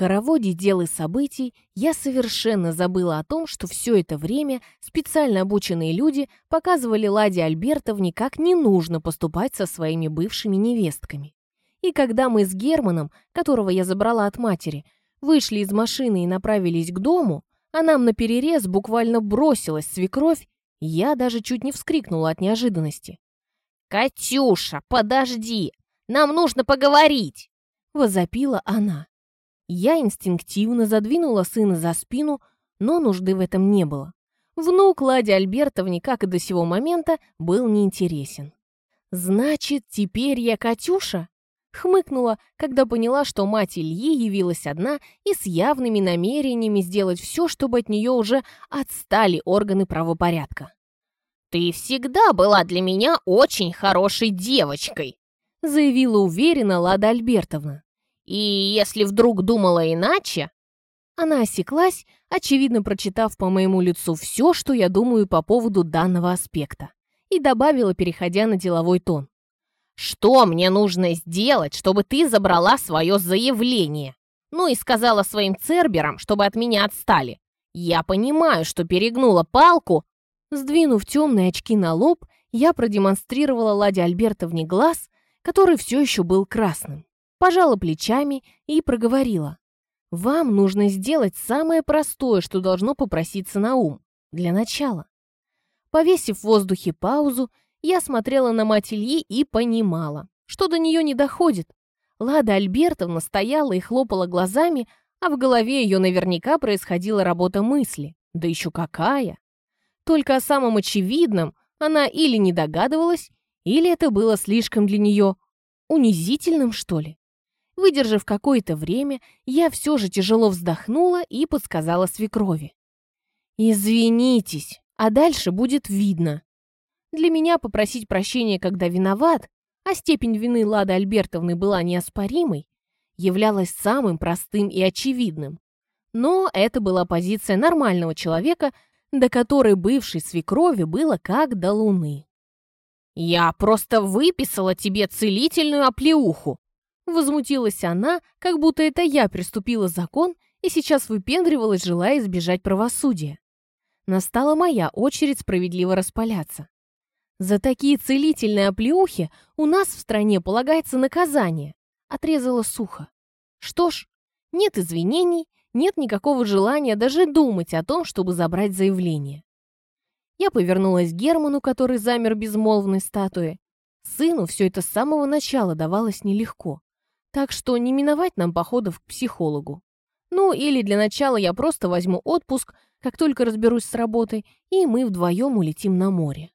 хороводе дел и событий я совершенно забыла о том, что все это время специально обученные люди показывали Ладе Альбертовне, как не нужно поступать со своими бывшими невестками. И когда мы с Германом, которого я забрала от матери, вышли из машины и направились к дому, а нам на перерез буквально бросилась свекровь, я даже чуть не вскрикнула от неожиданности. «Катюша, подожди! Нам нужно поговорить!» — возопила она. Я инстинктивно задвинула сына за спину, но нужды в этом не было. Внук Ладе Альбертовне, как и до сего момента, был неинтересен. «Значит, теперь я Катюша?» Хмыкнула, когда поняла, что мать Ильи явилась одна и с явными намерениями сделать все, чтобы от нее уже отстали органы правопорядка. «Ты всегда была для меня очень хорошей девочкой», заявила уверенно Лада Альбертовна. И если вдруг думала иначе...» Она осеклась, очевидно прочитав по моему лицу все, что я думаю по поводу данного аспекта, и добавила, переходя на деловой тон. «Что мне нужно сделать, чтобы ты забрала свое заявление? Ну и сказала своим церберам, чтобы от меня отстали. Я понимаю, что перегнула палку». Сдвинув темные очки на лоб, я продемонстрировала Ладе Альбертовне глаз, который все еще был красным пожала плечами и проговорила. «Вам нужно сделать самое простое, что должно попроситься на ум. Для начала». Повесив в воздухе паузу, я смотрела на мать Ильи и понимала, что до нее не доходит. Лада Альбертовна стояла и хлопала глазами, а в голове ее наверняка происходила работа мысли. Да еще какая! Только о самом очевидном она или не догадывалась, или это было слишком для нее унизительным, что ли. Выдержав какое-то время, я все же тяжело вздохнула и подсказала свекрови. «Извинитесь, а дальше будет видно». Для меня попросить прощения, когда виноват, а степень вины Лады Альбертовны была неоспоримой, являлось самым простым и очевидным. Но это была позиция нормального человека, до которой бывшей свекрови было как до луны. «Я просто выписала тебе целительную оплеуху», Возмутилась она, как будто это я приступила закон и сейчас выпендривалась, желая избежать правосудия. Настала моя очередь справедливо распаляться. За такие целительные оплеухи у нас в стране полагается наказание. Отрезала сухо. Что ж, нет извинений, нет никакого желания даже думать о том, чтобы забрать заявление. Я повернулась к Герману, который замер безмолвной статуей. Сыну все это с самого начала давалось нелегко. Так что не миновать нам походов к психологу. Ну, или для начала я просто возьму отпуск, как только разберусь с работой, и мы вдвоем улетим на море.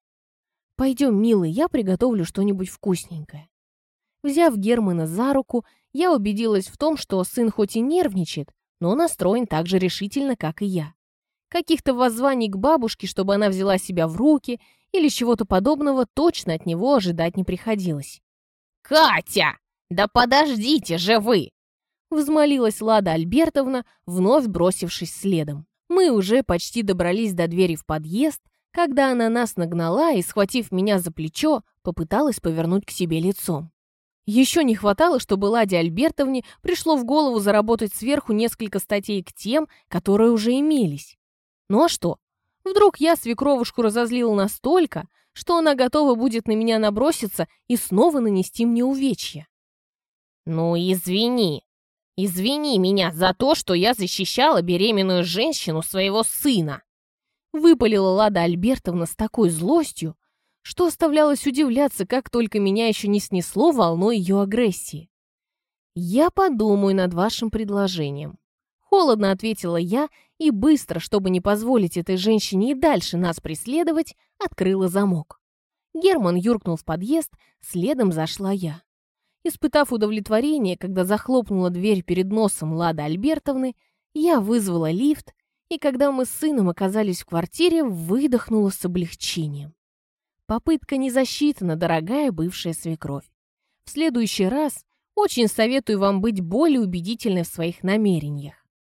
Пойдем, милый, я приготовлю что-нибудь вкусненькое. Взяв Германа за руку, я убедилась в том, что сын хоть и нервничает, но настроен так же решительно, как и я. Каких-то воззваний к бабушке, чтобы она взяла себя в руки, или чего-то подобного точно от него ожидать не приходилось. «Катя!» «Да подождите же вы!» Взмолилась Лада Альбертовна, вновь бросившись следом. Мы уже почти добрались до двери в подъезд, когда она нас нагнала и, схватив меня за плечо, попыталась повернуть к себе лицом. Еще не хватало, чтобы Ладе Альбертовне пришло в голову заработать сверху несколько статей к тем, которые уже имелись. Ну а что? Вдруг я свекровушку разозлила настолько, что она готова будет на меня наброситься и снова нанести мне увечья. «Ну, извини. Извини меня за то, что я защищала беременную женщину своего сына!» Выпалила Лада Альбертовна с такой злостью, что оставлялось удивляться, как только меня еще не снесло волной ее агрессии. «Я подумаю над вашим предложением», — холодно ответила я и быстро, чтобы не позволить этой женщине и дальше нас преследовать, открыла замок. Герман юркнул в подъезд, следом зашла я. Испытав удовлетворение, когда захлопнула дверь перед носом Лады Альбертовны, я вызвала лифт, и когда мы с сыном оказались в квартире, выдохнула с облегчением. Попытка не засчитана, дорогая бывшая свекровь. В следующий раз очень советую вам быть более убедительной в своих намерениях.